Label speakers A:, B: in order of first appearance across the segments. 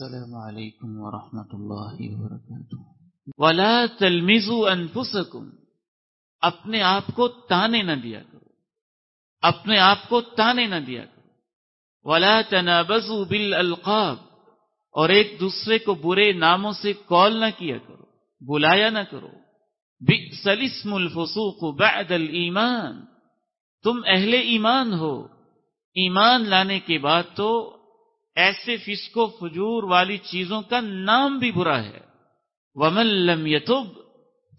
A: السلام علیکم ورحمۃ اللہ وبرکاتہ۔ ولا تلمزوا انفسکم اپنے آپ کو تانے نہ دیا کرو۔ اپنے آپ کو تانے نہ دیا کرو۔ ولا تنابزوا بالالقاب اور ایک دوسرے کو برے ناموں سے کال نہ کیا کرو، بلایا نہ کرو۔ بئس الاسم الفسوق بعد الایمان، تم اہل ایمان ہو۔ ایمان لانے کے بعد تو ایسے فسق و فجور والی چیزوں کا نام بھی برا ہے۔ ومن لم يتب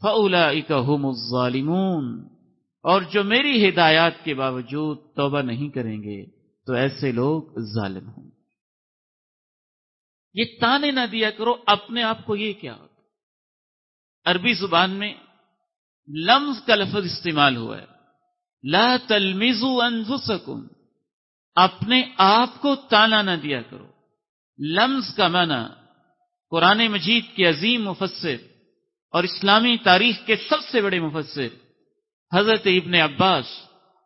A: فاولئک هم الظالمون۔ اور جو میری ہدایات کے باوجود توبہ نہیں کریں گے، تو ایسے لوگ ظالم ہوں۔ یہ تانے نہ دیا کرو، اپنے آپ کو یہ کیا ہوتا عربی زبان میں لمز کا لفظ استعمال ہوا ہے۔ لا تلمزوا انفسکم۔ اپنے آپ کو تانا نہ دیا کرو۔ لمز کا معنی، قرآن مجید کے عظیم مفسر اور اسلامی تاریخ کے سب سے بڑے مفسر حضرت ابن عباس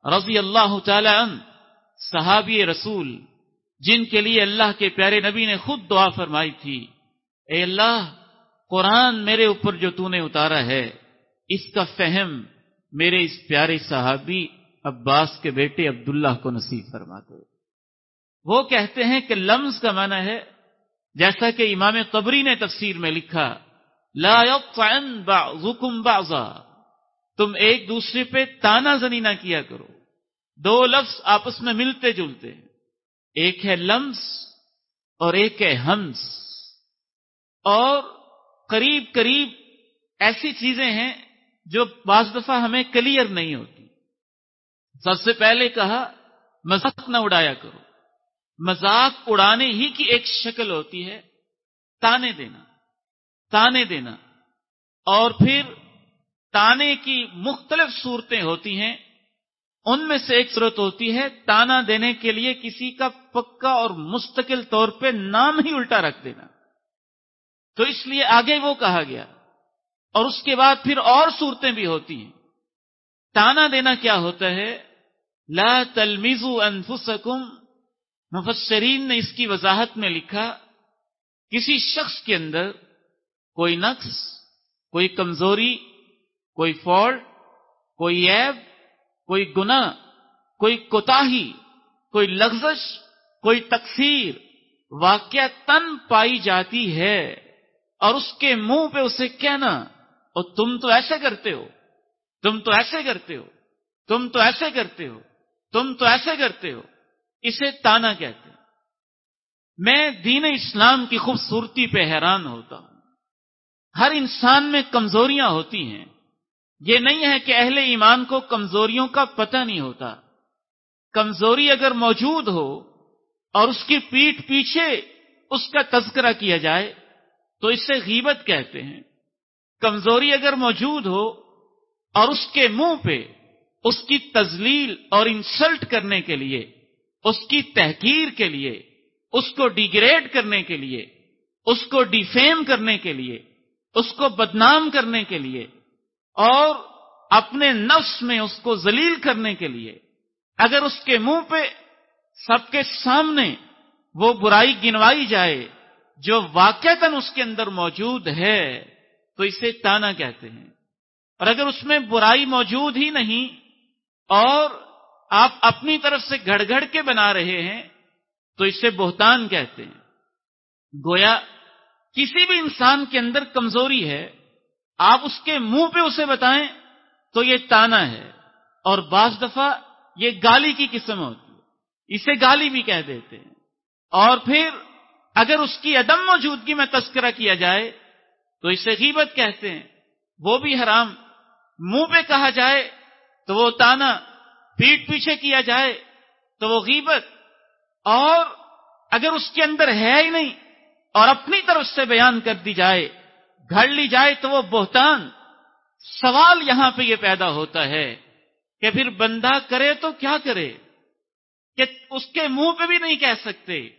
A: رضی اللہ تعالی عنہ، صحابی رسول، جن کے لیے اللہ کے پیارے نبی نے خود دعا فرمائی تھی، اے اللہ، قرآن میرے اوپر جو تو نے اتارا ہے، اس کا فہم میرے اس پیارے صحابی عباس کے بیٹے عبداللہ کو نصیب فرماتے وہ کہتے ہیں کہ لمز کا معنی ہے، جیسا کہ امام قبری نے تفسیر میں لکھا، لا يطعن بعضكم بعضا۔ تم ایک دوسرے پہ تانا زنی نہ کیا کرو۔ دو لفظ آپس میں ملتے جلتے ایک ہے لمز اور ایک ہے ہمس اور قریب قریب ایسی چیزیں ہیں جو بعض دفعہ ہمیں کلیئر نہیں ہوتی۔ سب سے پہلے کہا، مذاق نہ اڑایا کرو۔ مذاق اڑانے ہی کی ایک شکل ہوتی ہے، تانے دینا تانے دینا۔ اور پھر تانے کی مختلف صورتیں ہوتی ہیں۔ ان میں سے ایک صورت ہوتی ہے، تانا دینے کے لیے کسی کا پکا اور مستقل طور پہ نام ہی الٹا رکھ دینا۔ تو اس لیے آگے وہ کہا گیا۔ اور اس کے بعد پھر اور صورتیں بھی ہوتی ہیں۔ تانا دینا کیا ہوتا ہے؟ لا تلمیزو انفسکم، مفسرین نے اس کی وضاحت میں لکھا، کسی شخص کے اندر کوئی نقص، کوئی کمزوری، کوئی فالٹ کوئی عیب، کوئی گنا کوئی کوتاہی، کوئی لغزش، کوئی تقسیر واقع تن پائی جاتی ہے اور اس کے منہ پہ اسے کہنا، اور تم تو ایسے کرتے ہو۔ تم تو ایسے کرتے ہو، تم تو ایسے کرتے ہو، تم تو ایسے کرتے ہو، اسے تانا کہتے ہیں۔ میں دین اسلام کی خوبصورتی پہ حیران ہوتا ہوں۔ ہر انسان میں کمزوریاں ہوتی ہیں۔ یہ نہیں ہے کہ اہل ایمان کو کمزوریوں کا پتہ نہیں ہوتا۔ کمزوری اگر موجود ہو اور اس کی پیٹ پیچھے اس کا تذکرہ کیا جائے تو اسے غیبت کہتے ہیں۔ کمزوری اگر موجود ہو اور اس کے منہ پہ اس کی تزلیل اور انسلٹ کرنے کے لیے، اس کی تحقیر کے لیے، اس کو ڈیگریڈ کرنے کے لیے، اس کو ڈیفیم کرنے کے لیے، اس کو بدنام کرنے کے لیے اور اپنے نفس میں اس کو ذلیل کرنے کے لیے۔ اگر اس کے منہ پہ سب کے سامنے وہ برائی گنوائی جائے جو واقعتاً اس کے اندر موجود ہے، تو اسے تانا کہتے ہیں۔ اور اگر اس میں برائی موجود ہی نہیں اور آپ اپنی طرف سے گھڑ گھڑ کے بنا رہے ہیں، تو اسے بہتان کہتے ہیں۔ گویا کسی بھی انسان کے اندر کمزوری ہے، آپ اس کے منہ پہ اسے بتائیں تو یہ تانا ہے اور بعض دفعہ یہ گالی کی قسم ہوتی ہے۔ اسے گالی بھی کہہ دیتے ہیں۔ اور پھر اگر اس کی عدم موجودگی میں تذکرہ کیا جائے تو اسے غیبت کہتے ہیں۔ وہ بھی حرام۔ منہ پہ کہا جائے تو وہ تانا پیٹ پیچھے کیا جائے تو وہ غیبت۔ اور اگر اس کے اندر ہے ہی نہیں اور اپنی طرف سے بیان کر دی جائے، گھڑ لی جائے تو وہ بہتان۔ سوال یہاں پہ یہ پیدا ہوتا ہے کہ پھر بندہ کرے تو کیا کرے؟ کہ اس کے منہ پہ بھی نہیں کہہ سکتے،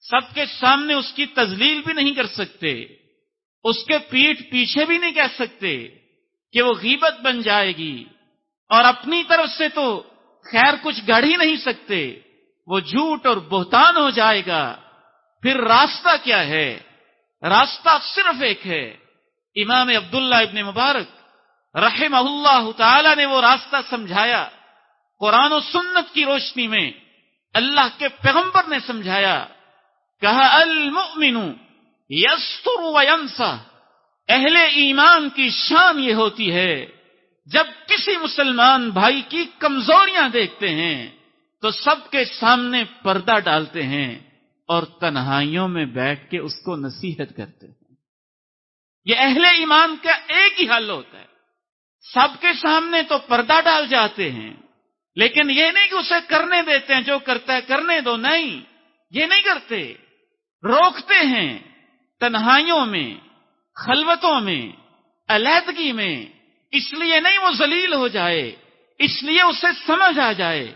A: سب کے سامنے اس کی تزلیل بھی نہیں کر سکتے، اس کے پیٹ پیچھے بھی نہیں کہہ سکتے۔ کہ وہ غیبت بن جائے گی اور اپنی طرف سے تو خیر کچھ گڑھ ہی نہیں سکتے، وہ جھوٹ اور بہتان ہو جائے گا۔ پھر راستہ کیا ہے؟ راستہ صرف ایک ہے۔ امام عبداللہ ابن مبارک رحم اللہ تعالی نے وہ راستہ سمجھایا۔ قرآن و سنت کی روشنی میں اللہ کے پیغمبر نے سمجھایا۔ کہا المؤمن یستر و اہل ایمان کی شان یہ ہوتی ہے، جب کسی مسلمان بھائی کی کمزوریاں دیکھتے ہیں، تو سب کے سامنے پردہ ڈالتے ہیں اور تنہائیوں میں بیٹھ کے اس کو نصیحت کرتے ہیں۔ یہ اہل ایمان کا ایک ہی حل ہوتا ہے۔ سب کے سامنے تو پردہ ڈال جاتے ہیں، لیکن یہ نہیں کہ اسے کرنے دیتے ہیں، جو کرتا ہے کرنے دو، نہیں، یہ نہیں کرتے۔ روکتے ہیں تنہائیوں میں خلوتوں میں، علیحدگی میں، اس لیے نہیں وہ ذلیل ہو جائے، اس لیے اسے سمجھ آ جائے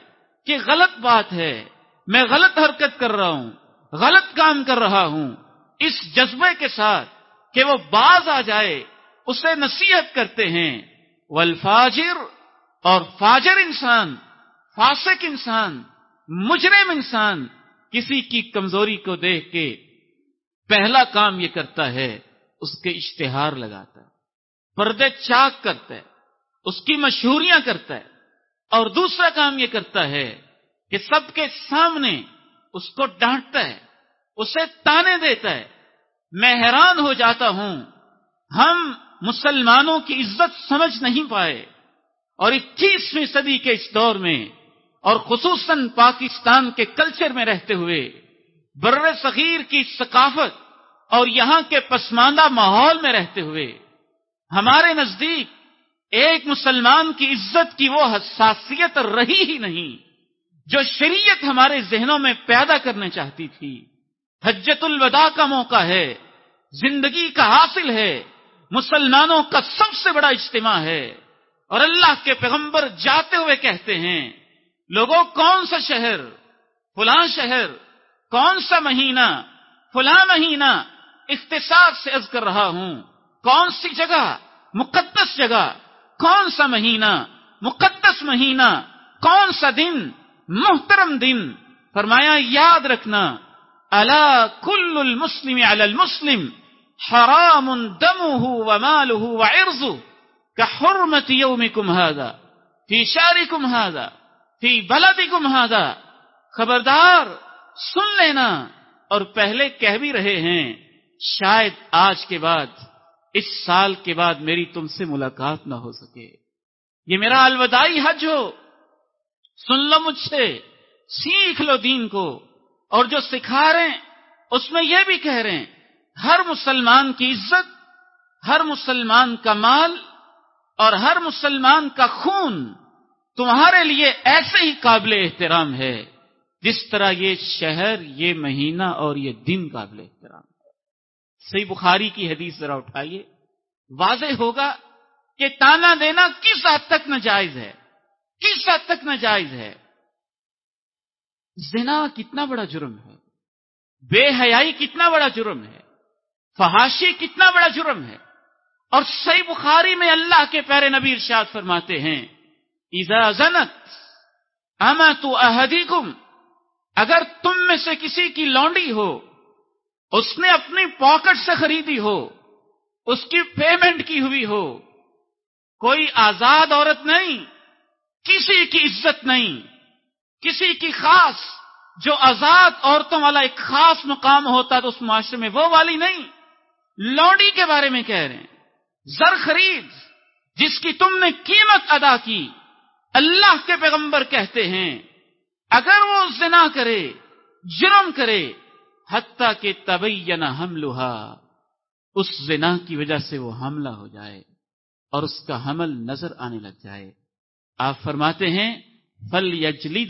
A: کہ غلط بات ہے، میں غلط حرکت کر رہا ہوں، غلط کام کر رہا ہوں، اس جذبے کے ساتھ کہ وہ باز آ جائے، اسے نصیحت کرتے ہیں۔ والفاجر، اور فاجر انسان، فاسق انسان، مجرم انسان، کسی کی کمزوری کو دیکھ کے پہلا کام یہ کرتا ہے اس کے اشتہار لگاتا ہے، پردے چاک کرتا ہے، اس کی مشہوریاں کرتا ہے، اور دوسرا کام یہ کرتا ہے کہ سب کے سامنے اس کو ڈانٹتا ہے، اسے تانے دیتا ہے، میں حیران ہو جاتا ہوں، ہم مسلمانوں کی عزت سمجھ نہیں پائے، اور اکیسویں صدی کے اس دور میں، اور خصوصاً پاکستان کے کلچر میں رہتے ہوئے بر صغیر کی ثقافت اور یہاں کے پسماندہ ماحول میں رہتے ہوئے ہمارے نزدیک ایک مسلمان کی عزت کی وہ حساسیت رہی ہی نہیں جو شریعت ہمارے ذہنوں میں پیدا کرنے چاہتی تھی۔ حجت الوداع کا موقع ہے، زندگی کا حاصل ہے، مسلمانوں کا سب سے بڑا اجتماع ہے۔ اور اللہ کے پیغمبر جاتے ہوئے کہتے ہیں لوگوں کون سا شہر؟ فلاں شہر، کون سا مہینہ؟ فلاں مہینہ؟ اختصار سے عرض کر رہا ہوں، کون سی جگہ مقدس جگہ، کون سا مہینہ مقدس مہینہ، کون سا دن محترم دن؟ فرمایا، یاد رکھنا اللہ کل المسلم علی المسلم، حرام دمه وماله وعرضه كحرمة يومكم هذا في شاركم هذا في بلدكم هذا۔ خبردار، سن لینا، اور پہلے کہہ بھی رہے ہیں شاید آج کے بعد، اس سال کے بعد میری تم سے ملاقات نہ ہو سکے۔ یہ میرا الوداعی حج ہو۔ سن لو مجھ سے، سیکھ لو دین کو۔ اور جو سکھا رہے ہیں، اس میں یہ بھی کہہ رہے ہیں، ہر مسلمان کی عزت، ہر مسلمان کا مال، اور ہر مسلمان کا خون تمہارے لیے ایسے ہی قابل احترام ہے، جس طرح یہ شہر، یہ مہینہ اور یہ دن قابل احترام۔ صحیح بخاری کی حدیث ذرا اٹھائیے۔ واضح ہوگا کہ تانا دینا کس حد تک ناجائز ہے؟ کس حد تک ناجائز ہے؟ زنا کتنا بڑا جرم ہے، بے حیائی کتنا بڑا جرم ہے، فحاشی کتنا بڑا جرم ہے۔ اور صحیح بخاری میں اللہ کے پیارے نبی ارشاد فرماتے ہیں ایزا زنت اما تو احدی اگر تم میں سے کسی کی لونڈی ہو اس نے اپنی پاکٹ سے خریدی ہو، اس کی پیمنٹ کی ہوئی ہو، کوئی آزاد عورت نہیں، کسی کی عزت نہیں، کسی کی خاص، جو آزاد عورتوں والا ایک خاص مقام ہوتا تو اس معاشرے میں وہ والی نہیں۔ لوڈی کے بارے میں کہہ رہے ہیں، زر خرید، جس کی تم نے قیمت ادا کی، اللہ کے پیغمبر کہتے ہیں، اگر وہ زنا کرے، جرم کرے حتیٰ کہ طبی نہ اس زنا کی وجہ سے وہ حملہ ہو جائے اور اس کا حمل نظر آنے لگ جائے۔ آپ فرماتے ہیں فل یجلی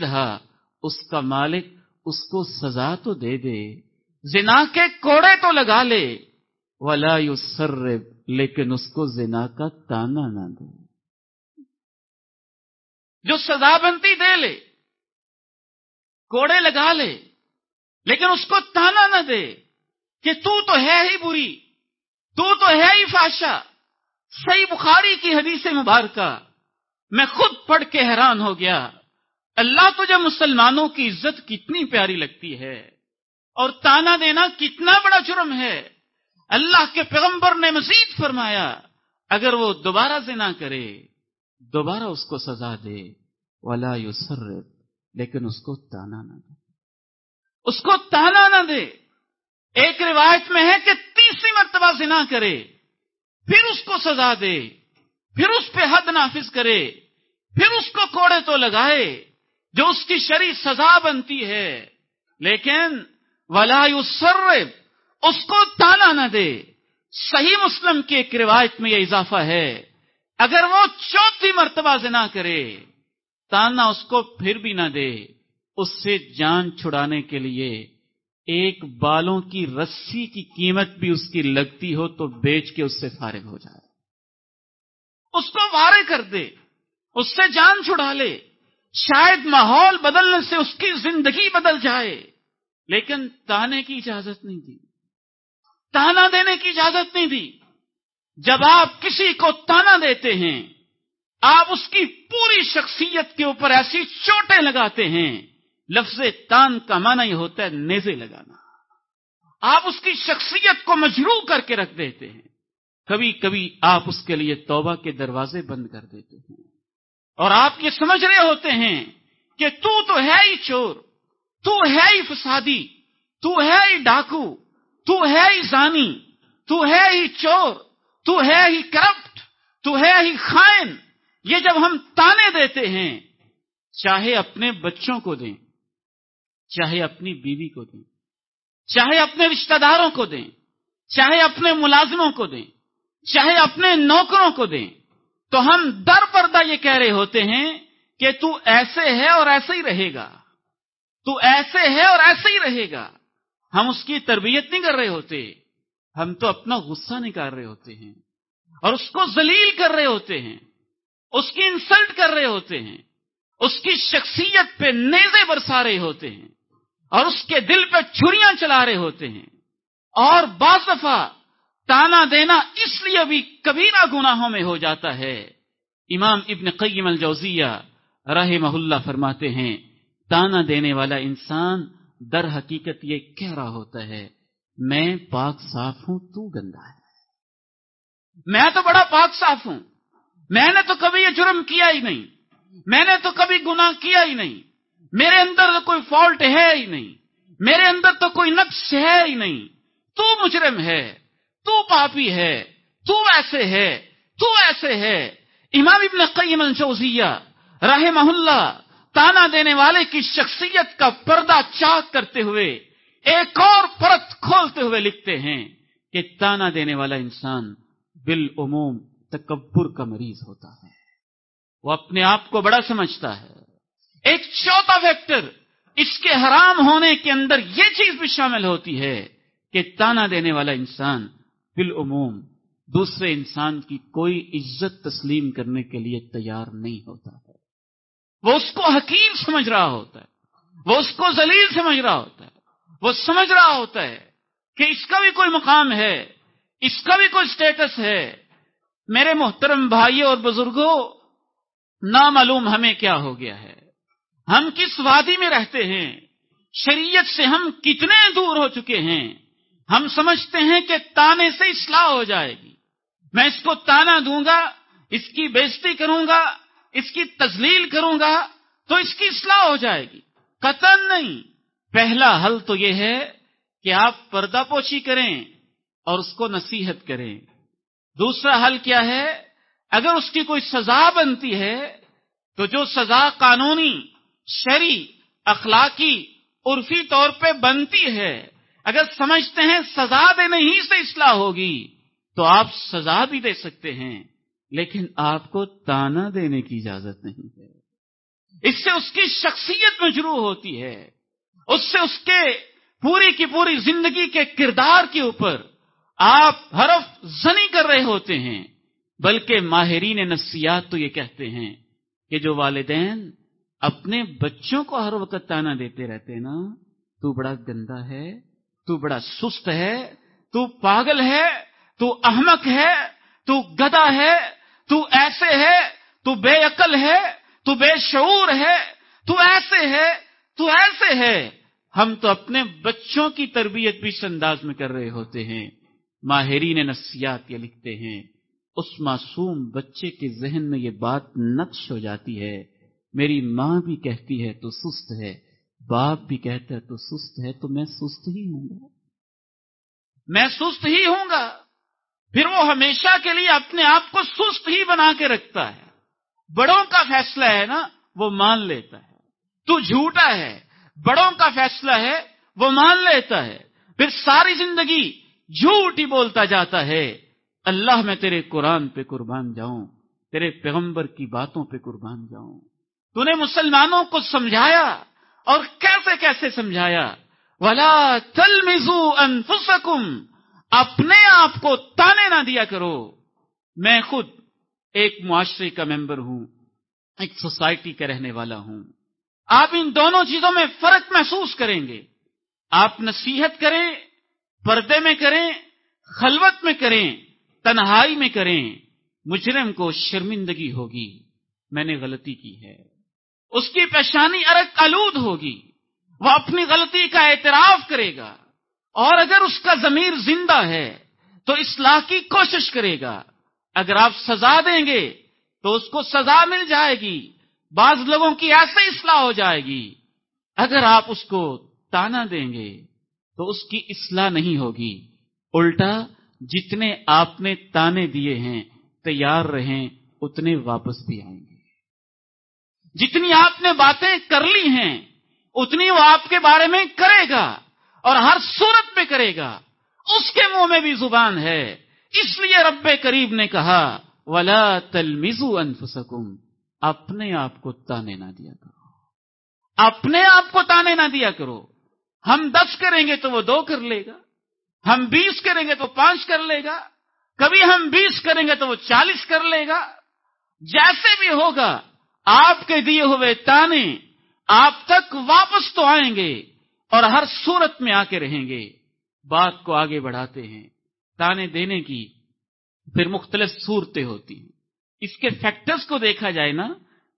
A: اس کا مالک اس کو سزا تو دے دے۔ زنا کے کوڑے تو لگا لے۔ ولا سر لیکن اس کو زنا کا تانا نہ دے۔ جو سزا بنتی دے لے، کوڑے لگا لے۔ لیکن اس کو تانا نہ دے کہ تو تو ہے ہی بری، تو تو ہے ہی فاشا۔ صحیح بخاری کی حدیث مبارکہ۔ میں خود پڑھ کے حیران ہو گیا۔ اللہ تجھے مسلمانوں کی عزت کتنی پیاری لگتی ہے اور تانا دینا کتنا بڑا جرم ہے۔ اللہ کے پیغمبر نے مزید فرمایا، اگر وہ دوبارہ زنا کرے، دوبارہ اس کو سزا دے۔ ولا یسر لیکن اس کو تانا نہ دے۔ اس کو تانا نہ دے۔ ایک روایت میں ہے کہ تیسری مرتبہ زنا کرے، پھر اس کو سزا دے، پھر اس پہ حد نافذ کرے، پھر اس کو کوڑے تو لگائے، جو اس کی شری سزا بنتی ہے۔ لیکن ولا یسر اس کو تانا نہ دے۔ صحیح مسلم کی ایک روایت میں یہ اضافہ ہے، اگر وہ چوتھی مرتبہ زنا کرے تانا اس کو پھر بھی نہ دے۔ اس سے جان چھڑانے کے لیے ایک بالوں کی رسی کی قیمت بھی اس کی لگتی ہو تو بیچ کے اس سے فارغ ہو جائے۔ اس کو وارے کر دے، اس سے جان چھڑا لے۔ شاید ماحول بدلنے سے اس کی زندگی بدل جائے، لیکن تانے کی اجازت نہیں دی۔ تانا دینے کی اجازت نہیں دی۔ جب آپ کسی کو تانا دیتے ہیں، آپ اس کی پوری شخصیت کے اوپر ایسی چوٹیں لگاتے ہیں لفظ تان کا معنی ہوتا ہے نیزے لگانا۔ آپ اس کی شخصیت کو مجروح کر کے رکھ دیتے ہیں۔ کبھی کبھی آپ اس کے لیے توبہ کے دروازے بند کر دیتے ہیں۔ اور آپ یہ سمجھ رہے ہوتے ہیں کہ تو تو ہے ہی چور، تو ہے ہی فسادی، تو ہے ہی ڈاکو، تو ہے ہی زانی، تو ہے ہی چور، تو ہے ہی کرپٹ، تو ہے ہی خائن۔ یہ جب ہم تانے دیتے ہیں، چاہے اپنے بچوں کو دیں۔ چاہے اپنی بیوی کو دیں، چاہے اپنے رشتہ داروں کو دیں، چاہے اپنے ملازموں کو دیں، چاہے اپنے نوکروں کو دیں۔ تو ہم در پردہ یہ کہہ رہے ہوتے ہیں کہ تو ایسے ہے اور ایسے ہی رہے گا۔ تو ایسے ہے اور ایسے ہی رہے گا۔ ہم اس کی تربیت نہیں کر رہے ہوتے۔ ہم تو اپنا غصہ نکال رہے ہوتے ہیں۔ اور اس کو ذلیل کر رہے ہوتے ہیں۔ اس کی انسلٹ کر رہے ہوتے ہیں۔ اس کی شخصیت پہ نیزے برسا رہے ہوتے ہیں۔ اور اس کے دل پہ چھریاں چلا رہے ہوتے ہیں اور بعض دفعہ تانا دینا اس لیے بھی کبیرہ گناہوں میں ہو جاتا ہے۔ امام ابن قیم الجوزیہ رحمہ اللہ فرماتے ہیں، تانا دینے والا انسان در حقیقت یہ کہہ رہا ہوتا ہے، میں پاک صاف ہوں، تو گندا ہے۔ میں تو بڑا پاک صاف ہوں۔ میں نے تو کبھی یہ جرم کیا ہی نہیں۔ میں نے تو کبھی گناہ کیا ہی نہیں۔ میرے اندر تو کوئی فالٹ ہے ہی نہیں۔ میرے اندر تو کوئی نقص ہے ہی نہیں۔ تو مجرم ہے، تو پاپی ہے، تو ایسے ہے، تو ایسے ہے۔ امام ابن قیم الجوزیہ رحمہ اللہ تانا دینے والے کی شخصیت کا پردہ چاک کرتے ہوئے ایک اور پرت کھولتے ہوئے لکھتے ہیں کہ تانا دینے والا انسان بالعموم تکبر کا مریض ہوتا ہے۔ وہ اپنے آپ کو بڑا سمجھتا ہے۔ ایک چوتھا فیکٹر اس کے حرام ہونے کے اندر یہ چیز بھی شامل ہوتی ہے کہ تانا دینے والا انسان بالعموم دوسرے انسان کی کوئی عزت تسلیم کرنے کے لیے تیار نہیں ہوتا ہے۔ وہ اس کو حکیم سمجھ رہا ہوتا ہے۔ وہ اس کو ذلیل سمجھ رہا ہوتا ہے۔ وہ سمجھ رہا ہوتا ہے کہ اس کا بھی کوئی مقام ہے، اس کا بھی کوئی سٹیٹس ہے۔ میرے محترم بھائی اور بزرگوں، نامعلوم ہمیں کیا ہو گیا ہے؟ ہم کس وادی میں رہتے ہیں؟ شریعت سے ہم کتنے دور ہو چکے ہیں؟ ہم سمجھتے ہیں کہ تانے سے اصلاح ہو جائے گی۔ میں اس کو تانا دوں گا، اس کی بےزتی کروں گا، اس کی تزلیل کروں گا، تو اس کی اصلاح ہو جائے گی۔ قطن نہیں۔ پہلا حل تو یہ ہے کہ آپ پردہ پوچھی کریں اور اس کو نصیحت کریں۔ دوسرا حل کیا ہے؟ اگر اس کی کوئی سزا بنتی ہے، تو جو سزا قانونی شری اخلاقی، عرفی طور پہ بنتی ہے۔ اگر سمجھتے ہیں سزا دینے ہی سے اصلاح ہوگی، تو آپ سزا بھی دے سکتے ہیں، لیکن آپ کو تانا دینے کی اجازت نہیں ہے۔ اس سے اس کی شخصیت مجروح ہوتی ہے۔ اس سے اس کے پوری کی پوری زندگی کے کردار کے اوپر آپ حرف زنی کر رہے ہوتے ہیں۔ بلکہ ماہرین نفسیات تو یہ کہتے ہیں کہ جو والدین اپنے بچوں کو ہر وقت تانا دیتے رہتے نا، تو بڑا گندا ہے، تو بڑا سست ہے، تو پاگل ہے، تو احمق ہے، تو گدا ہے، تو ایسے ہے، تو بے عقل ہے، تو بے شعور ہے، تو ایسے ہے، تو ایسے ہے۔ ہم تو اپنے بچوں کی تربیت بھی اس انداز میں کر رہے ہوتے ہیں۔ ماہرین نفسیات یہ لکھتے ہیں، اس معصوم بچے کے ذہن میں یہ بات نقش ہو جاتی ہے میری ماں بھی کہتی ہے تو سست ہے، باپ بھی کہتا ہے تو سست ہے، تو میں سست ہی ہوں گا۔ میں سست ہی ہوں گا۔ پھر وہ ہمیشہ کے لیے اپنے آپ کو سست ہی بنا کے رکھتا ہے۔ بڑوں کا فیصلہ ہے نا، وہ مان لیتا ہے۔ تو جھوٹا ہے۔ بڑوں کا فیصلہ ہے، وہ مان لیتا ہے۔ پھر ساری زندگی جھوٹ ہی بولتا جاتا ہے۔ اللہ، میں تیرے قرآن پہ قربان جاؤں، تیرے پیغمبر کی باتوں پہ قربان جاؤں۔ تو نے مسلمانوں کو سمجھایا اور کیسے کیسے سمجھایا؟ ولا تل مزو اپنے آپ کو تانے نہ دیا کرو۔ میں خود ایک معاشرے کا ممبر ہوں، ایک سوسائٹی کا رہنے والا ہوں۔ آپ ان دونوں چیزوں میں فرق محسوس کریں گے۔ آپ نصیحت کریں، پردے میں کریں، خلوت میں کریں، تنہائی میں کریں، مجرم کو شرمندگی ہوگی۔ میں نے غلطی کی ہے۔ اس کی پیشانی ارک آلود ہوگی، وہ اپنی غلطی کا اعتراف کرے گا، اور اگر اس کا ضمیر زندہ ہے تو اصلاح کی کوشش کرے گا۔ اگر آپ سزا دیں گے تو اس کو سزا مل جائے گی، بعض لوگوں کی ایسے اصلاح ہو جائے گی۔ اگر آپ اس کو تانا دیں گے تو اس کی اصلاح نہیں ہوگی۔ الٹا جتنے آپ نے تانے دیے ہیں، تیار رہیں، اتنے واپس بھی آئیں گے۔ جتنی آپ نے باتیں کر لی ہیں، اتنی وہ آپ کے بارے میں کرے گا اور ہر صورت میں کرے گا۔ اس کے منہ میں بھی زبان ہے۔ اس لیے رب قریب نے کہا، ولا تلمزو انفسکم اپنے آپ کو تانے نہ دیا کرو۔ اپنے آپ کو تانے نہ دیا کرو۔ ہم دس کریں گے تو وہ دو کر لے گا۔ ہم بیس کریں گے تو پانچ کر لے گا۔ کبھی ہم بیس کریں گے تو وہ چالیس کر لے گا۔ جیسے بھی ہوگا آپ کے دیے ہوئے تانے آپ تک واپس تو آئیں گے اور ہر صورت میں آ کے رہیں گے۔ بات کو آگے بڑھاتے ہیں۔ تانے دینے کی پھر مختلف صورتیں ہوتی ہیں۔ اس کے فیکٹرز کو دیکھا جائے نا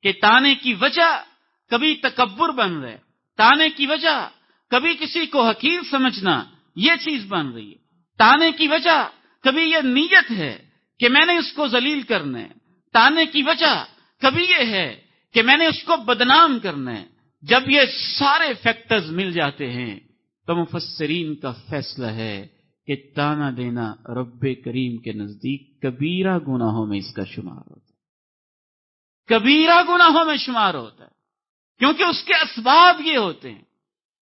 A: کہ تانے کی وجہ کبھی تکبر بن رہے تانے کی وجہ کبھی کسی کو حقیر سمجھنا یہ چیز بن رہی ہے۔ تانے کی وجہ کبھی یہ نیت ہے کہ میں نے اس کو ذلیل کرنا ہے۔ تانے کی وجہ کبھی یہ ہے کہ میں نے اس کو بدنام کرنا ہے۔ جب یہ سارے فیکٹرز مل جاتے ہیں، تو مفسرین کا فیصلہ ہے کہ تانا دینا رب کریم کے نزدیک کبیرہ گناہوں میں اس کا شمار ہوتا ہے۔ کبیرہ گناہوں میں شمار ہوتا ہے۔ کیونکہ اس کے اسباب یہ ہوتے ہیں،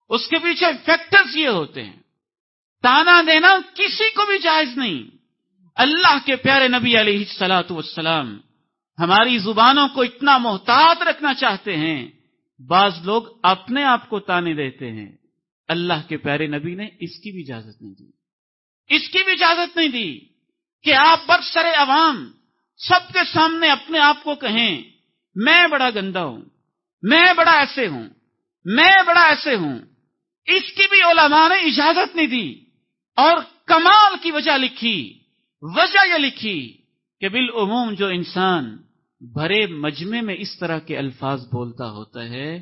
A: اس کے پیچھے فیکٹرز یہ ہوتے ہیں۔ تانا دینا کسی کو بھی جائز نہیں۔ اللہ کے پیارے نبی علیہ السلاۃ والسلام ہماری زبانوں کو اتنا محتاط رکھنا چاہتے ہیں، بعض لوگ اپنے آپ کو تانے دیتے ہیں۔ اللہ کے پیارے نبی نے اس کی بھی اجازت نہیں دی۔ اس کی بھی اجازت نہیں دی کہ آپ برسر عوام سب کے سامنے اپنے آپ کو کہیں، میں بڑا گندا ہوں، میں بڑا ایسے ہوں، میں بڑا ایسے ہوں۔ اس کی بھی علماء نے اجازت نہیں دی اور کمال کی وجہ لکھی، وجہ یہ لکھی کہ بالعموم جو انسان بھرے مجمے میں اس طرح کے الفاظ بولتا ہوتا ہے،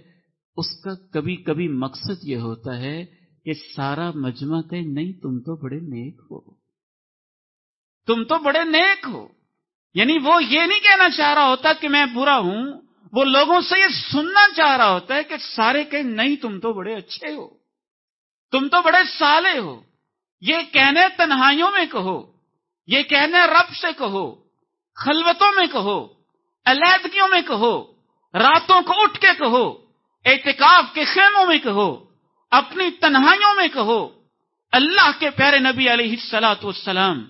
A: اس کا کبھی کبھی مقصد یہ ہوتا ہے کہ سارا مجمع کہ نہیں، تم تو بڑے نیک ہو۔ تم تو بڑے نیک ہو۔ یعنی وہ یہ نہیں کہنا چاہ رہا ہوتا کہ میں برا ہوں، وہ لوگوں سے یہ سننا چاہ رہا ہوتا ہے کہ سارے کہ نہیں، تم تو بڑے اچھے ہو۔ تم تو بڑے سالے ہو۔ یہ کہنے تنہائیوں میں کہو، یہ کہنے رب سے کہو، خلوتوں میں کہو۔ علیحدگیوں میں کہو، راتوں کو اٹھ کے کہو، اعتکاف کے خیموں میں کہو، اپنی تنہائیوں میں کہو۔ اللہ کے پیارے نبی علیہ السلاۃ والسلام،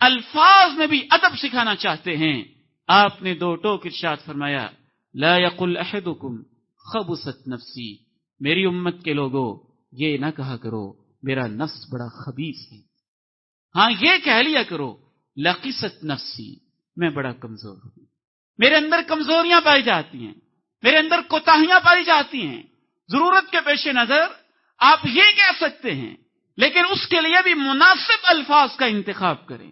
A: الفاظ میں بھی ادب سکھانا چاہتے ہیں۔ آپ نے دو ٹوک ارشاد فرمایا، لا يقل احدكم خبست نفسی۔ میری امت کے لوگوں یہ نہ کہا کرو، میرا نفس بڑا خبیص ہے۔ ہاں یہ کہہ لیا کرو لقست نفسی، میں بڑا کمزور ہوں۔ میرے اندر کمزوریاں پائی جاتی ہیں، میرے اندر کوتاہیاں پائی جاتی ہیں۔ ضرورت کے پیش نظر آپ یہ کہہ سکتے ہیں، لیکن اس کے لیے بھی مناسب الفاظ کا انتخاب کریں۔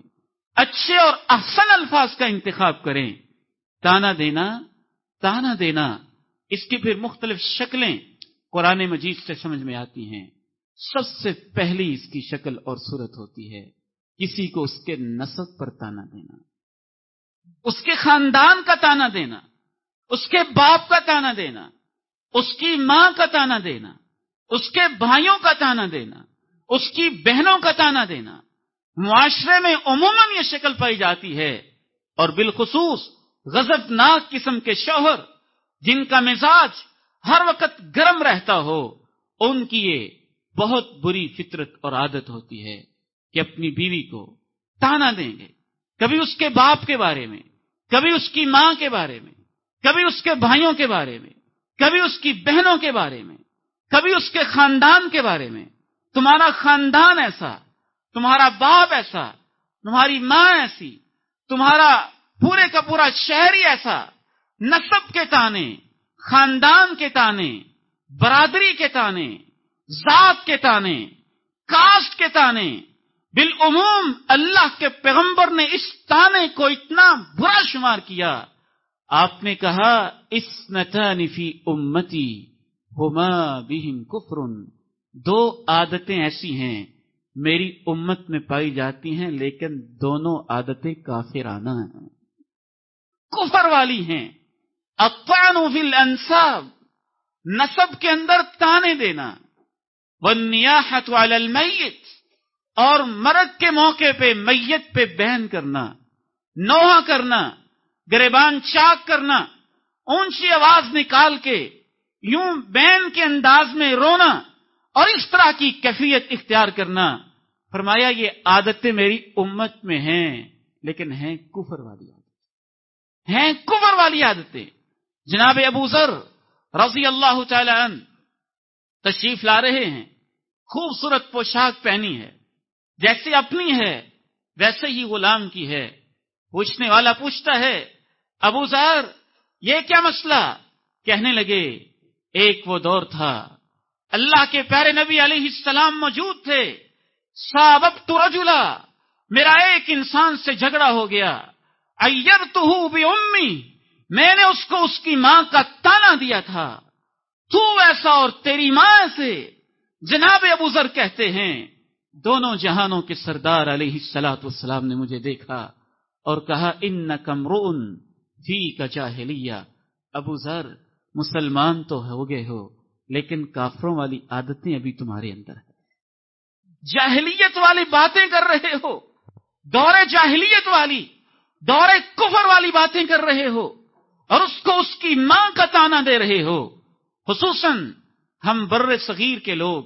A: اچھے اور احسن الفاظ کا انتخاب کریں۔ تانا دینا تانا دینا۔ اس کی پھر مختلف شکلیں قرآن مجید سے سمجھ میں آتی ہیں۔ سب سے پہلی اس کی شکل اور صورت ہوتی ہے۔ کسی کو اس کے نصب پر تانا دینا۔ اس کے خاندان کا تانا دینا، اس کے باپ کا تانا دینا، اس کی ماں کا تانا دینا، اس کے بھائیوں کا تانا دینا، اس کی بہنوں کا تانا دینا۔ معاشرے میں عموماً یہ شکل پائی جاتی ہے اور بالخصوص غزب ناک قسم کے شوہر جن کا مزاج ہر وقت گرم رہتا ہو، ان کی یہ بہت بری فطرت اور عادت ہوتی ہے کہ اپنی بیوی کو تانا دیں گے۔ کبھی اس کے باپ کے بارے میں، کبھی اس کی ماں کے بارے میں، کبھی اس کے بھائیوں کے بارے میں، کبھی اس کی بہنوں کے بارے میں، کبھی اس کے خاندان کے بارے میں۔ تمہارا خاندان ایسا، تمہارا باپ ایسا، تمہاری ماں ایسی، تمہارا پورے کا پورا شہری ایسا، نصب کے تانے، خاندان کے تانے، برادری کے تانے، ذات کے تانے، کاسٹ کے تانے بالعموم اللہ کے پیغمبر نے اس تانے کو اتنا برا شمار کیا۔ آپ نے کہا اس نتانفی امتی ہوما بہم کفرن۔ دو عادتیں ایسی ہیں، میری امت میں پائی جاتی ہیں، لیکن دونوں عادتیں کافرانہ ہیں۔ کفر والی ہیں۔ اقوان فی الانصاب نصب کے اندر تانے دینا۔ والنیاحت علی المیت اور مرد کے موقع پہ میت پہ بہن کرنا، نوحہ کرنا، گریبان چاک کرنا اونچی آواز نکال کے یوں بین کے انداز میں رونا اور اس طرح کی کیفیت اختیار کرنا۔ فرمایا، یہ عادتیں میری امت میں ہیں، لیکن ہیں کفر والی عادتیں۔ ہیں کفر والی عادتیں۔ جناب ابو ذر رضی اللہ تعالی عنہ تشریف لا رہے ہیں، خوبصورت پوشاک پہنی ہے۔ جیسے اپنی ہے، ویسے ہی غلام کی ہے۔ پوچھنے والا پوچھتا ہے، ابو ذر، یہ کیا مسئلہ؟ کہنے لگے، ایک وہ دور تھا۔ اللہ کے پیارے نبی علیہ السلام موجود تھے۔ سابب تو رجلا، میرا ایک انسان سے جھگڑا ہو گیا۔ ایب تو امی، میں نے اس کو اس کی ماں کا تانا دیا تھا۔ تو ایسا اور تیری ماں ایسے جناب ابو ذر کہتے ہیں دونوں جہانوں کے سردار علیہ السلاۃ والسلام نے مجھے دیکھا اور کہا ان کمرون تھی کا چاہلیہ ابو ذر، مسلمان تو ہو گئے ہو، لیکن کافروں والی عادتیں ابھی تمہارے اندر ہیں۔ جاہلیت والی باتیں کر رہے ہو، دور جاہلیت والی، دور کفر والی باتیں کر رہے ہو اور اس کو اس کی ماں کا تانا دے رہے ہو۔ خصوصاً ہم بر صغیر کے لوگ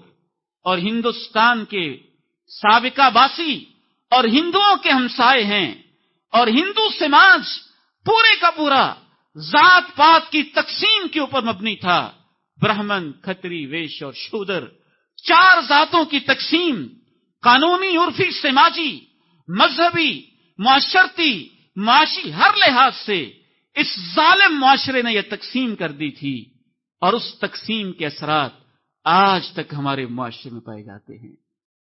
A: اور ہندوستان کے سابقہ باسی اور ہندوؤں کے ہمسائے ہیں اور ہندو سماج پورے کا پورا ذات پات کی تقسیم کے اوپر مبنی تھا۔ برہمن، کھتری، ویش اور شودر۔ چار ذاتوں کی تقسیم، قانونی، عرفی، سماجی، مذہبی، معاشرتی، معاشی ہر لحاظ سے اس ظالم معاشرے نے یہ تقسیم کر دی تھی اور اس تقسیم کے اثرات آج تک ہمارے معاشرے میں پائے جاتے ہیں۔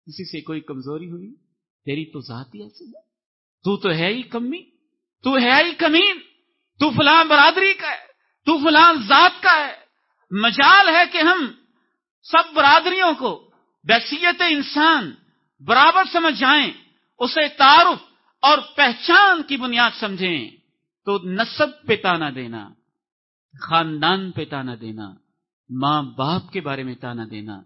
A: کسی سے کوئی کمزوری ہوئی؟ تیری تو ذات ہی ایسی ہے۔ تو تو ہے ہی کمی۔ تو ہے ہی کمین۔ تو فلان برادری کا ہے۔ تو فلان ذات کا ہے۔ مجال ہے کہ ہم سب برادریوں کو بحثیت انسان برابر سمجھ جائیں، اسے تعارف اور پہچان کی بنیاد سمجھیں۔ تو نصب پہ تانا دینا، خاندان پہ تانا دینا، ماں باپ کے بارے میں تانا دینا۔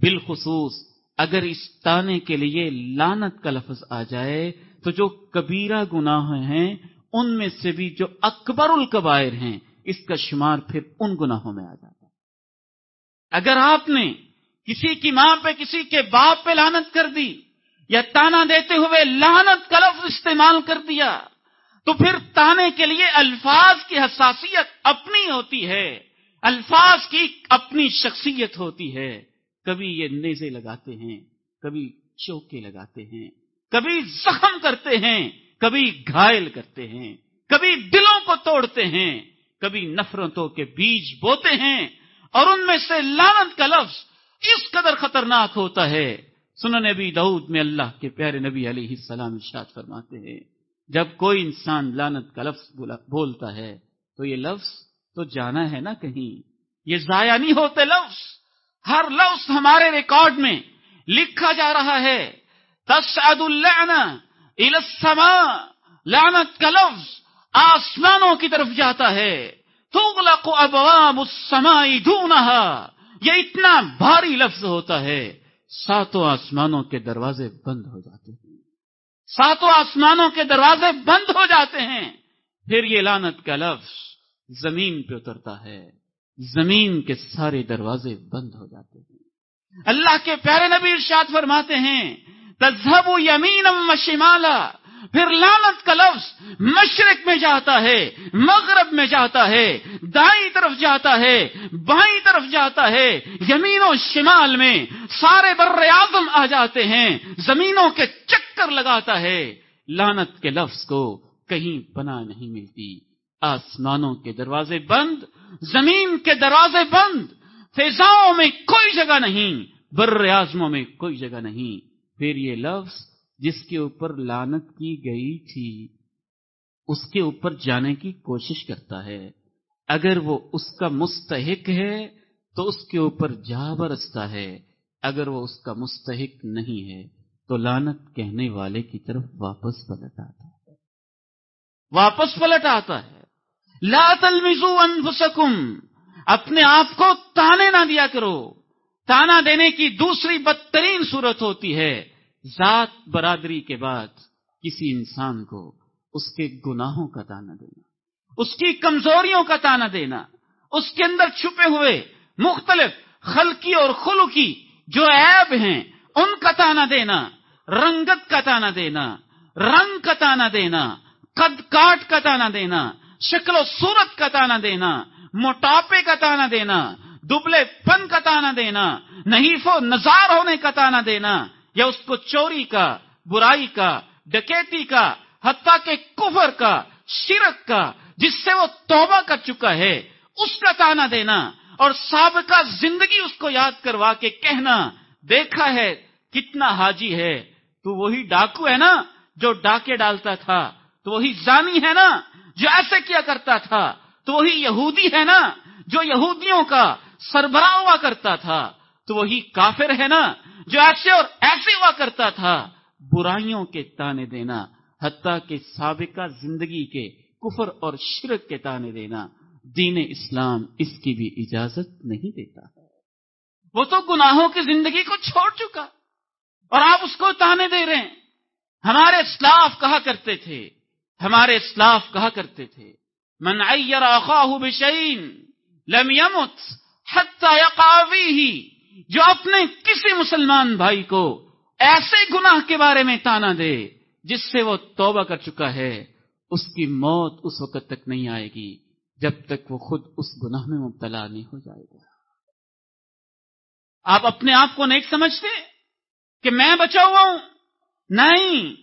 A: بالخصوص اگر اس تانے کے لیے لانت کا لفظ آ جائے، تو جو کبیرہ گناہ ہیں، ان میں سے بھی جو اکبر القبائر ہیں، اس کا شمار پھر ان گناہوں میں آ جاتا ہے۔ اگر آپ نے کسی کی ماں پہ، کسی کے باپ پہ لانت کر دی، یا تانا دیتے ہوئے لانت کا لفظ استعمال کر دیا، تو پھر تانے کے لیے الفاظ کی حساسیت اپنی ہوتی ہے، الفاظ کی اپنی شخصیت ہوتی ہے۔ کبھی یہ نیزے لگاتے ہیں، کبھی چوکے لگاتے ہیں، کبھی زخم کرتے ہیں، کبھی گھائل کرتے ہیں، کبھی دلوں کو توڑتے ہیں، کبھی نفرتوں کے بیج بوتے ہیں، اور ان میں سے لانت کا لفظ اس قدر خطرناک ہوتا ہے۔ سنن نبی دعود میں اللہ کے پیارے نبی علیہ السلام اشاد فرماتے ہیں، جب کوئی انسان لانت کا لفظ بولتا ہے، تو یہ لفظ تو جانا ہے نا کہیں، یہ ضائع نہیں ہوتے لفظ۔ ہر لفظ ہمارے ریکارڈ میں لکھا جا رہا ہے۔ تسعد اللعنہ الى السماء، لعنت کا لفظ آسمانوں کی طرف جاتا ہے۔ تغلق ابواب السماء دونها یہ اتنا بھاری لفظ ہوتا ہے۔ ساتوں آسمانوں کے دروازے بند ہو جاتے ہیں۔ ساتوں آسمانوں کے دروازے بند ہو جاتے ہیں۔ پھر یہ لانت کا لفظ زمین پہ اترتا ہے۔ زمین کے سارے دروازے بند ہو جاتے ہیں۔ اللہ کے پیارے نبی ارشاد فرماتے ہیں تذہب یمینم و شمالا، پھر لانت کا لفظ مشرق میں جاتا ہے، مغرب میں جاتا ہے، دائیں طرف جاتا ہے، بائیں طرف جاتا ہے، یمین و شمال میں سارے بر اعظم آ جاتے ہیں، زمینوں کے چکر لگاتا ہے۔ لانت کے لفظ کو کہیں پناہ نہیں ملتی۔ آسمانوں کے دروازے بند، زمین کے دروازے بند، فضاؤں میں کوئی جگہ نہیں، بر اعظموں میں کوئی جگہ نہیں۔ پھر یہ لفظ جس کے اوپر لانت کی گئی تھی، اس کے اوپر جانے کی کوشش کرتا ہے۔ اگر وہ اس کا مستحق ہے، تو اس کے اوپر جا برستا ہے۔ اگر وہ اس کا مستحق نہیں ہے، تو لانت کہنے والے کی طرف واپس پلٹ آتا ہے۔ واپس پلٹ آتا ہے۔ لا تلمزو انفسکم، اپنے آپ کو تانے نہ دیا کرو۔ تانا دینے کی دوسری بدترین صورت ہوتی ہے ذات برادری کے بعد کسی انسان کو اس کے گناہوں کا تانا دینا، اس کی کمزوریوں کا تانا دینا، اس کے اندر چھپے ہوئے مختلف خلقی اور خلقی جو عیب ہیں، ان کا تانا دینا، رنگت کا تانا دینا، رنگ کا تانا دینا، قد کاٹ کا تانا دینا شکل و صورت کا تانا دینا، موٹاپے کا تانا دینا، دبلے پن کا تانا دینا، نحیف و نظار ہونے کا تانا دینا، یا اس کو چوری کا، برائی کا، ڈکیتی کا، حتیٰ کے کفر کا، شرک کا، جس سے وہ توبہ کر چکا ہے، اس کا تانا دینا، اور سابقہ زندگی اس کو یاد کروا کے کہنا، دیکھا ہے کتنا حاجی ہے، تو وہی ڈاکو ہے نا، جو ڈاکے ڈالتا تھا، تو وہی زانی ہے نا جو ایسے کیا کرتا تھا، تو وہی یہودی ہے نا، جو یہودیوں کا سربراہ ہوا کرتا تھا، تو وہی کافر ہے نا، جو ایسے اور ایسے ہوا کرتا تھا۔ برائیوں کے تانے دینا، حتیٰ کہ سابقہ زندگی کے کفر اور شرک کے تانے دینا۔ دین اسلام اس کی بھی اجازت نہیں دیتا۔ ہے وہ تو گناہوں کی زندگی کو چھوڑ چکا اور آپ اس کو تانے دے رہے ہیں۔ ہمارے اسلاف کہا کرتے تھے ہمارے اسلاف کہا کرتے تھے، من عیر اخاہ بشین لم يمت حتی یقاویہی جو اپنے کسی مسلمان بھائی کو ایسے گناہ کے بارے میں تانا دے جس سے وہ توبہ کر چکا ہے، اس کی موت اس وقت تک نہیں آئے گی جب تک وہ خود اس گناہ میں مبتلا نہیں ہو جائے گا۔ آپ اپنے آپ کو نیک سمجھتے کہ میں بچا ہوا ہوں؟ نہیں،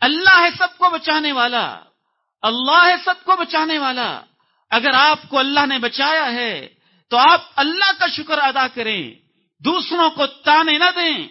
A: اللہ ہے سب کو بچانے والا۔ اللہ ہے سب کو بچانے والا۔ اگر آپ کو اللہ نے بچایا ہے، تو آپ اللہ کا شکر ادا کریں۔ دوسروں کو تانے نہ دیں۔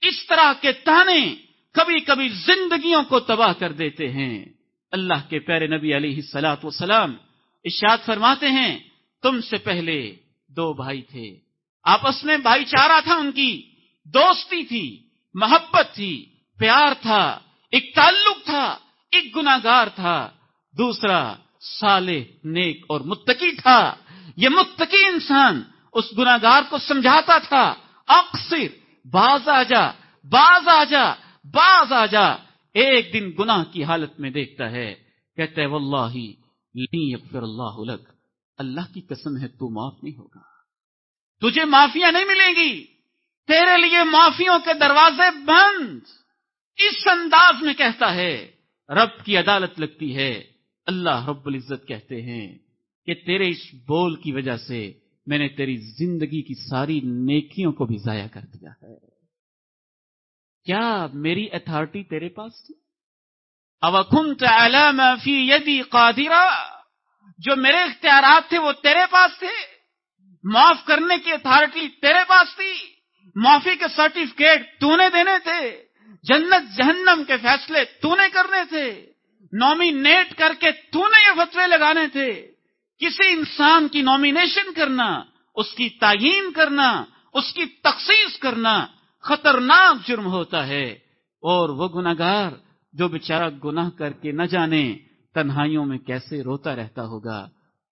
A: اس طرح کے تانے کبھی کبھی زندگیوں کو تباہ کر دیتے ہیں۔ اللہ کے پیارے نبی علیہ سلاۃ وسلام اشاد فرماتے ہیں، تم سے پہلے دو بھائی تھے۔ آپس میں بھائی چارہ تھا ان کی، دوستی تھی، محبت تھی، پیار تھا، ایک تعلق تھا، ایک گناگار تھا۔ دوسرا سالے نیک اور متقی تھا۔ یہ متقی انسان اس گناگار کو سمجھاتا تھا۔ اکثر باز آ جا، باز آ جا، باز آ جا۔ ایک دن گناہ کی حالت میں دیکھتا ہے۔ کہتے واللہ یغفر اللہ لک۔ اللہ کی قسم ہے، تو معاف نہیں ہوگا۔ تجھے معافیاں نہیں ملیں گی۔ تیرے لیے معافیوں کے دروازے بند۔ اس انداز میں کہتا ہے، رب کی عدالت لگتی ہے۔ اللہ رب العزت کہتے ہیں کہ تیرے اس بول کی وجہ سے میں نے تیری زندگی کی ساری نیکیوں کو بھی ضائع کر دیا ہے۔ کیا میری اتارٹی تیرے پاس تھی؟ اوکھنت علام فی یدی قادرا، جو میرے اختیارات تھے وہ تیرے پاس تھے۔ معاف کرنے کی اتارٹی تیرے پاس تھی۔ معافی کے سرٹیفکیٹ تو نے دینے تھے۔ جنت جہنم کے فیصلے تو نے کرنے تھے۔ نومینیٹ کر کے تو نے یہ فتوے لگانے تھے۔ کسی انسان کی نامینیشن کرنا، اس کی تعین کرنا، اس کی تخصیص کرنا خطرناک جرم ہوتا ہے۔ اور وہ گناگار جو بیچارہ گناہ کر کے نہ جانے، تنہائیوں میں کیسے روتا رہتا ہوگا؟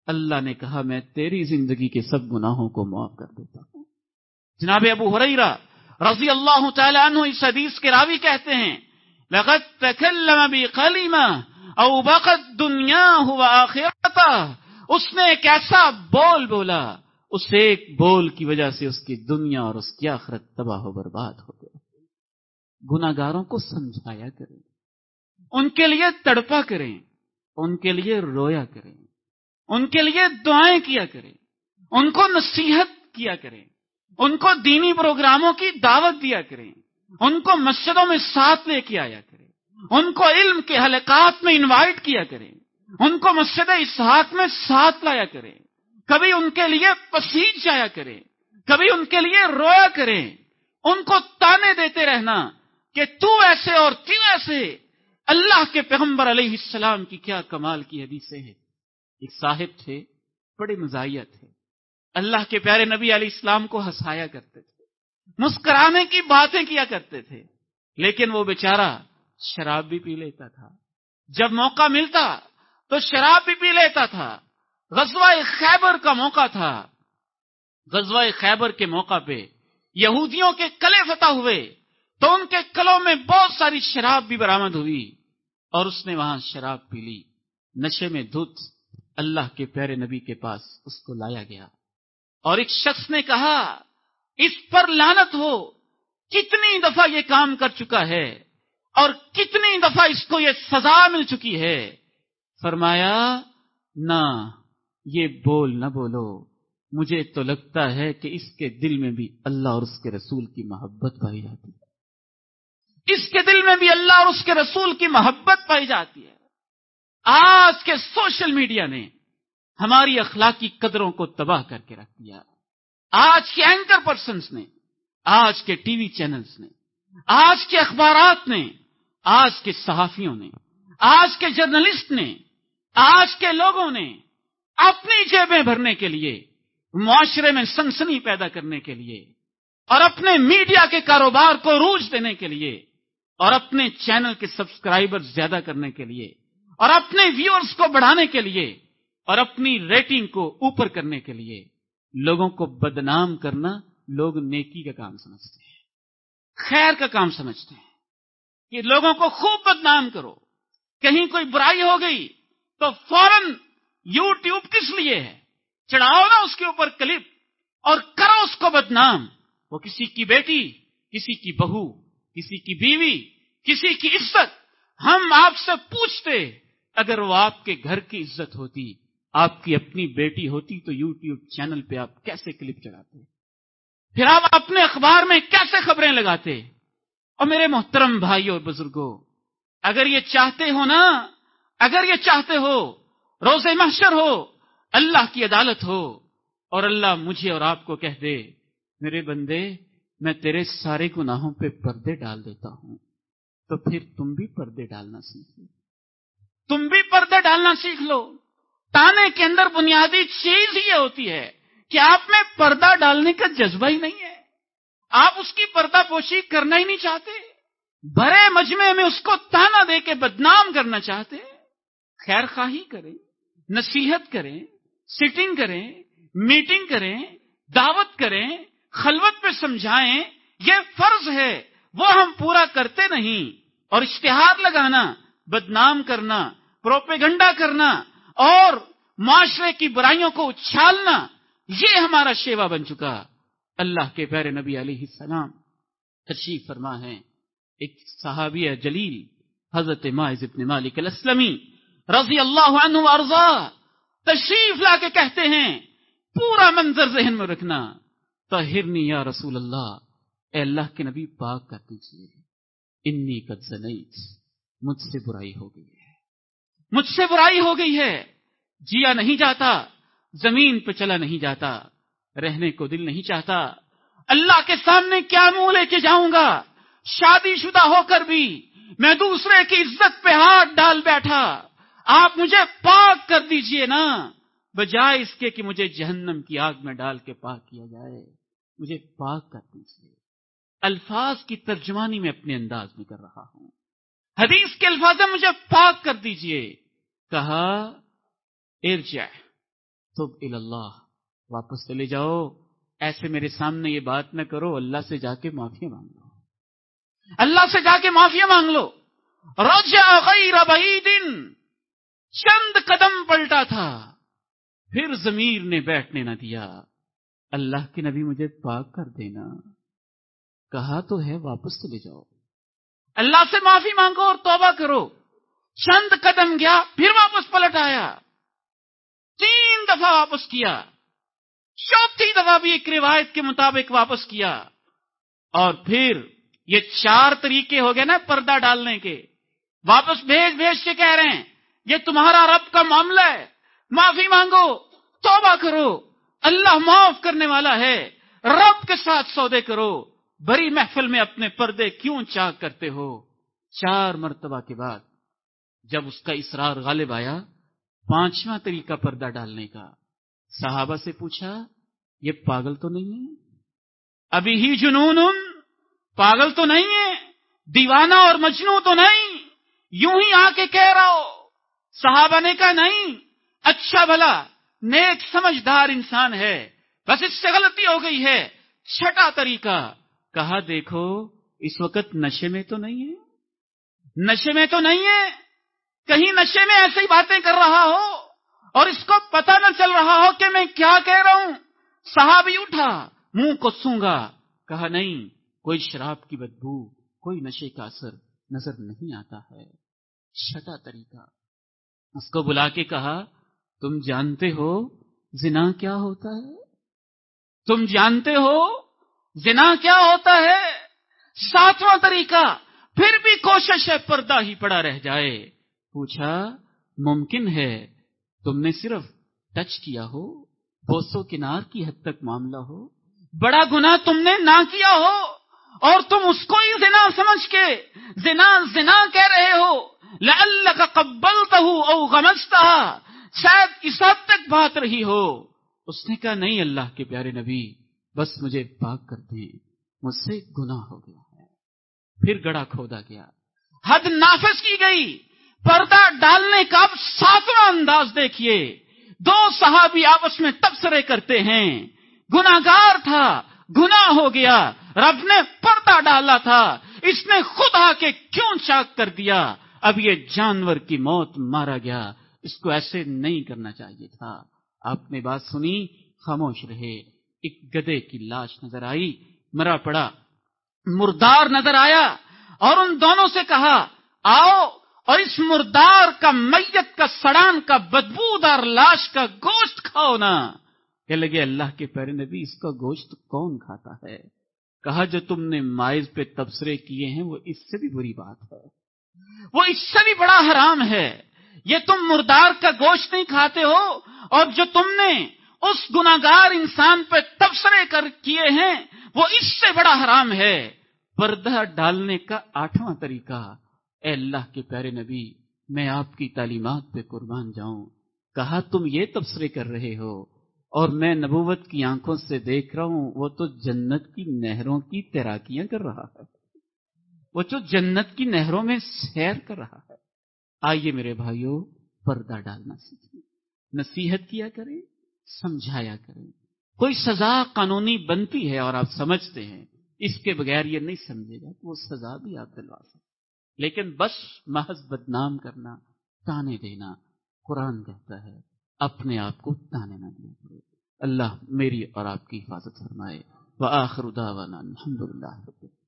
A: اللہ نے کہا، میں تیری زندگی کے سب گناہوں کو معاف کر دیتا ہوں۔ جناب ابو حریرہ رضی اللہ تعالیٰ عنہ اس حدیث کے راوی کہتے ہیں، لقد تکلم بقلیمہ او بقت دنیا ہوا آخرتا، اس نے ایک ایسا بول بولا، اس ایک بول کی وجہ سے اس کی دنیا اور اس کی آخرت تباہ و برباد ہو گیا گناگاروں کو سمجھایا کریں، ان کے لیے تڑپا کریں، ان کے لیے رویا کریں، ان کے لیے دعائیں کیا کریں، ان کو نصیحت کیا کریں، ان کو دینی پروگراموں کی دعوت دیا کریں، ان کو مسجدوں میں ساتھ لے کے آیا کریں۔ ان کو علم کے حلقات میں انوائٹ کیا کریں۔ ان کو مسجد اسحاق میں ساتھ لایا کریں۔ کبھی ان کے لیے پسیج جایا کریں۔ کبھی ان کے لیے رویا کریں۔ ان کو تانے دیتے رہنا کہ تو ایسے اور کیوں ایسے۔ اللہ کے پیغمبر علیہ السلام کی کیا کمال کی حدیثیں ہیں۔ ایک صاحب تھے، بڑے مزاحیہ تھے۔ اللہ کے پیارے نبی علیہ السلام کو ہنسایا کرتے تھے۔ مسکرانے کی باتیں کیا کرتے تھے۔ لیکن وہ بیچارہ شراب بھی پی لیتا تھا۔ جب موقع ملتا تو شراب بھی پی لیتا تھا۔ غزوہ خیبر کا موقع تھا۔ غزوہ خیبر کے موقع پہ یہودیوں کے کلے فتح ہوئے۔ تو ان کے کلوں میں بہت ساری شراب بھی برامد ہوئی۔ اور اس نے وہاں شراب پی لی۔ نشے میں دھت اللہ کے پیارے نبی کے پاس اس کو لایا گیا۔ اور ایک شخص نے کہا، اس پر لانت ہو۔ کتنی دفعہ یہ کام کر چکا ہے۔ اور کتنی دفعہ اس کو یہ سزا مل چکی ہے؟ فرمایا، نہ، یہ بول نہ بولو۔ مجھے تو لگتا ہے کہ اس کے دل میں بھی اللہ اور اس کے رسول کی محبت پائی جاتی ہے۔ اس کے دل میں بھی اللہ اور اس کے رسول کی محبت پائی جاتی ہے۔ آج کے سوشل میڈیا نے ہماری اخلاقی قدروں کو تباہ کر کے رکھ دیا۔ آج کے اینکر پرسنس نے، آج کے ٹی وی چینلز نے، آج کے اخبارات نے آج کے صحافیوں نے، آج کے جرنلسٹ نے، آج کے لوگوں نے اپنی جیبیں بھرنے کے لیے، معاشرے میں سنسنی پیدا کرنے کے لیے، اور اپنے میڈیا کے کاروبار کو روج دینے کے لیے، اور اپنے چینل کے سبسکرائبر زیادہ کرنے کے لیے، اور اپنے ویورز کو بڑھانے کے لیے، اور اپنی ریٹنگ کو اوپر کرنے کے لیے، لوگوں کو بدنام کرنا لوگ نیکی کا کام سمجھتے ہیں۔ خیر کا کام سمجھتے ہیں۔ کہ لوگوں کو خوب بدنام کرو۔ کہیں کوئی برائی ہو گئی تو فوراً یو ٹیوب کس لیے ہے؟ چڑھاؤ نا اس کے اوپر کلپ اور کرو اس کو بدنام۔ وہ کسی کی بیٹی، کسی کی بہو، کسی کی بیوی، کسی کی عزت۔ ہم آپ سے پوچھتے، اگر وہ آپ کے گھر کی عزت ہوتی، آپ کی اپنی بیٹی ہوتی تو یوٹیوب چینل پہ آپ کیسے کلپ چڑھاتے؟ پھر آپ اپنے اخبار میں کیسے خبریں لگاتے؟ اور میرے محترم بھائی اور بزرگوں، اگر یہ چاہتے ہو نا، اگر یہ چاہتے ہو روز محشر ہو، اللہ کی عدالت ہو، اور اللہ مجھے اور آپ کو کہہ دے، میرے بندے، میں تیرے سارے گناہوں پہ پردے ڈال دیتا ہوں۔ تو پھر تم بھی پردے ڈالنا سیکھ لو۔ تم بھی پردے ڈالنا سیکھ لو۔ تانے کے اندر بنیادی چیز یہ ہوتی ہے کہ آپ میں پردہ ڈالنے کا جذبہ ہی نہیں ہے۔ آپ اس کی پردہ پوشی کرنا ہی نہیں چاہتے۔ بڑے مجمع میں اس کو تانا دے کے بدنام کرنا چاہتے۔ خیر خواہی کریں، نصیحت کریں سٹنگ کریں میٹنگ کریں، دعوت کریں، خلوت پہ سمجھائیں، یہ فرض ہے، وہ ہم پورا کرتے نہیں۔ اور اشتہار لگانا، بدنام کرنا، پروپیگنڈا کرنا، اور معاشرے کی برائیوں کو اچھالنا، یہ ہمارا شیوا بن چکا۔ اللہ کے پیارے نبی علیہ السلام تشریف فرما ہے ایک صحابی جلیل، حضرت ماعز ابن مالک الاسلمی رضی اللہ عنہ ارضا، تشریف لا کے کہتے ہیں، پورا منظر ذہن میں رکھنا۔ طہرنی یا رسول اللہ، اے اللہ کے نبی پاک کر دیجیے انی قد زنیت، مجھ سے برائی ہو گئی ہے۔ مجھ سے برائی ہو گئی ہے، جیا نہیں جاتا، زمین پہ چلا نہیں جاتا۔ رہنے کو دل نہیں چاہتا۔ اللہ کے سامنے کیا منہ لے کے جاؤں گا؟ شادی شدہ ہو کر بھی میں دوسرے کی عزت پہ ہاتھ ڈال بیٹھا۔ آپ مجھے پاک کر دیجیے نا۔ بجائے اس کے کہ مجھے جہنم کی آگ میں ڈال کے پاک کیا جائے۔ مجھے پاک کر دیجیے الفاظ کی ترجمانی میں اپنے انداز میں کر رہا ہوں۔ حدیث کے الفاظ مجھے پاک کر دیجیے۔ کہا، ارجع، تب اللہ۔ واپس چلے جاؤ۔ ایسے میرے سامنے یہ بات نہ کرو، اللہ سے جا کے معافی مانگ لو۔ اللہ سے جا کے معافی مانگ لو۔ رجع غیر بعید، چند قدم پلٹا تھا۔ پھر ضمیر نے بیٹھنے نہ دیا۔ اللہ کے نبی مجھے پاک کر دینا۔ کہا تو ہے، واپس چلے جاؤ۔ اللہ سے معافی مانگو اور توبہ کرو۔ چند قدم گیا، پھر واپس پلٹ آیا۔ تین دفعہ واپس کیا۔ چوتھی دفعہ بھی ایک روایت کے مطابق واپس کیا۔ اور پھر یہ چار طریقے ہو گئے نا پردہ ڈالنے کے۔ واپس بھیج بھیج کے کہہ رہے ہیں، یہ تمہارا رب کا معاملہ ہے۔ معافی مانگو، توبہ کرو۔ اللہ معاف کرنے والا ہے۔ رب کے ساتھ سودے کرو۔ بری محفل میں اپنے پردے کیوں چاک کرتے ہو؟ چار مرتبہ کے بعد جب اس کا اسرار غالب آیا، پانچواں طریقہ پردہ ڈالنے کا۔ صحابہ سے پوچھا یہ پاگل تو نہیں ہے؟ ابھی ہی جنون پاگل تو نہیں ہے دیوانہ اور مجنو تو نہیں۔ یوں ہی آ کے کہہ رہا ہو، صحابہ نے کہا نہیں اچھا بھلا، نیک سمجھدار انسان ہے، بس اس سے غلطی ہو گئی ہے۔ چھٹا طریقہ۔ کہا دیکھو، اس وقت نشے میں تو نہیں ہے؟ نشے میں تو نہیں ہے۔ کہیں نشے میں ایسی باتیں کر رہا ہو اور اس کو پتہ نہ چل رہا ہو کہ میں کیا کہہ رہا ہوں۔ صحابی اٹھا، منہ کو سونگا، کہا، نہیں، کوئی شراب کی بدبو، کوئی نشے کا اثر نظر نہیں آتا ہے۔ چھٹا طریقہ۔ اس کو بلا کے کہا، تم جانتے ہو زنا کیا ہوتا ہے؟ تم جانتے ہو زنا کیا ہوتا ہے؟ ساتواں طریقہ، پھر بھی کوشش ہے، پردہ ہی پڑا رہ جائے۔ پوچھا، ممکن ہے تم نے صرف ٹچ کیا ہو؟ بوسو کنار کی حد تک معاملہ ہو۔ بڑا گنا تم نے نہ کیا ہو، اور تم اس کو ہی زنا سمجھ کے زنا زنا کہہ رہے ہو۔ لعلک قبلتہ او غمزتہ شاید اس حد تک بات رہی ہو۔ اس نے کہا، نہیں اللہ کے پیارے نبی، بس مجھے پاک کر دیں مجھ سے گنا ہو گیا ہے۔ پھر گڑا کھودا گیا۔ حد نافذ کی گئی۔ پردہ ڈالنے کا اب ساتواں انداز دیکھیے۔ دو صحابی آپس میں تبصرے کرتے ہیں۔ گناگار تھا گنا ہو گیا۔ رب نے پردہ ڈالا تھا۔ اس نے خود آ کے کیوں چاک کر دیا؟ اب یہ جانور کی موت مارا گیا۔ اس کو ایسے نہیں کرنا چاہیے تھا۔ آپ نے بات سنی، خاموش رہے۔ ایک گدے کی لاش نظر آئی، مرا پڑا۔ مردار نظر آیا اور ان دونوں سے کہا، آؤ اور اس مردار کا میت کا سڑان کا بدبودار لاش کا گوشت کھاؤ نا۔ کہ لگے، اللہ کے پیرے نبی، اس کا گوشت کون کھاتا ہے؟ کہا، جو تم نے مائز پہ تبصرے کیے ہیں، وہ اس سے بھی بری بات ہے۔ وہ اس سے بھی بڑا حرام ہے۔ یہ تم مردار کا گوشت نہیں کھاتے ہو، اور جو تم نے اس گناگار انسان پہ تبصرے کر کیے ہیں، وہ اس سے بڑا حرام ہے۔ پردہ ڈالنے کا آٹھواں طریقہ۔ اے اللہ کے پیارے نبی، میں آپ کی تعلیمات پہ قربان جاؤں۔ کہا، تم یہ تبصرے کر رہے ہو اور میں نبوت کی آنکھوں سے دیکھ رہا ہوں، وہ تو جنت کی نہروں کی تیراکیاں کر رہا ہے۔ وہ جو جنت کی نہروں میں سیر کر رہا ہے۔ آئیے میرے بھائیوں، پردہ ڈالنا سیکھیں۔ نصیحت کیا کریں، سمجھایا کریں۔ کوئی سزا قانونی بنتی ہے اور آپ سمجھتے ہیں، اس کے بغیر یہ نہیں سمجھے گا تو وہ سزا بھی آپ دلوا سکتے لیکن بس محض بدنام کرنا، تانے دینا، قرآن کہتا ہے، اپنے آپ کو تانے نہ دیا کرو۔ اللہ میری اور آپ کی حفاظت فرمائے۔ وآخر دعوانا الحمدللہ رب العالمین۔